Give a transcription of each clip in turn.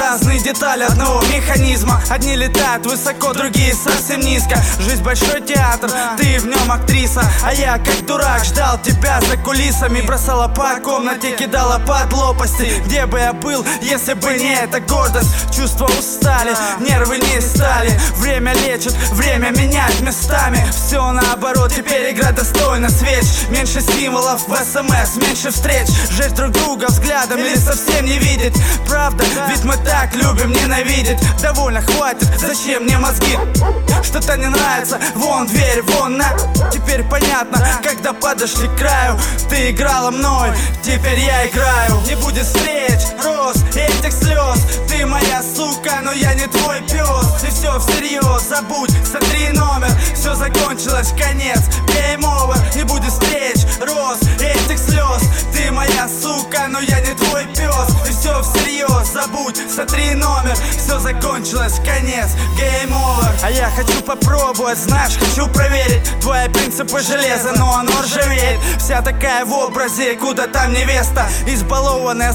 разные детали одного механизма. Одни летают высоко, другие совсем низко. Жизнь большой театр, ты в нем актриса. А я как дурак ждал тебя за кулисами. Бросала по комнате, кидала под лопасти. Где бы я был, если бы не эта гордость? Чувства устали, нервы не стали. Время лечит, время менять местами. Все наоборот, теперь игра достойна свеч. Меньше стимулов в СМС, меньше встреч. Жечь друг друга взглядом или совсем не видеть. Правда, ведь мы так любим ненавидеть. Довольно хватит, зачем мне мозги? Что-то не нравится, вон дверь, вон на. Теперь понятно, когда подошли к краю Ты играла мной, теперь я играю. Не будет встреч, роз, этих слез. Ты моя сука, но я не твой пес. И все всерьез, забудь, сотри номер. Все закончилось, конец, сотри номер Все закончилось, конец, game over. А я хочу попробовать, знаешь, хочу проверить Твои принципы железа, но оно ржавеет. Вся такая в образе, куда там невеста Избалованная,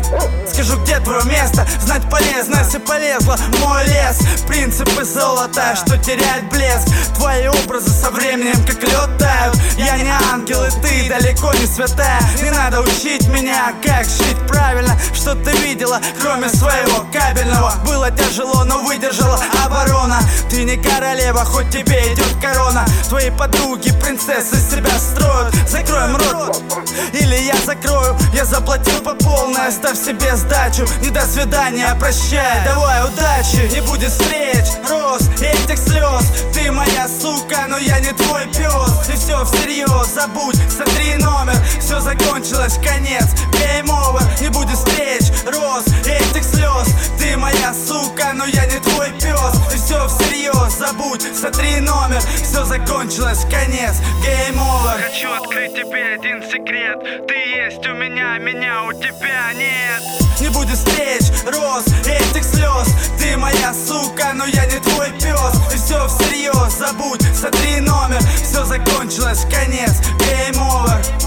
скажу, где твое место Знать полезно, если полезла мой лес. Принципы золота, что терять блеск. Твои образы со временем как лед тают. Я не ангел, и ты далеко не святая. Не надо учить меня, как жить правильно Что ты видела, кроме своего кабельного Было тяжело, но выдержала оборона. Ты не королева, хоть тебе идет корона. Твои подруги, принцессы себя строят. Закроем рот, или я закрою. Я заплатил по полной, оставь себе сдачу. Не до свидания, прощай, давай удачи. Не будет встреч, роз, этих слез. Ты моя сука, но я не твой пес. И все всерьез, забудь, сотри номер. Все закончилось, конец, game всерьез, забудь, сотри номер. Все закончилось, конец, game over. Хочу открыть тебе один секрет. Ты есть у меня, меня у тебя нет. Не будет встреч, роз, этих слез Ты моя сука, но я не твой пес И все всерьез, забудь, сотри номер. Все закончилось, конец, game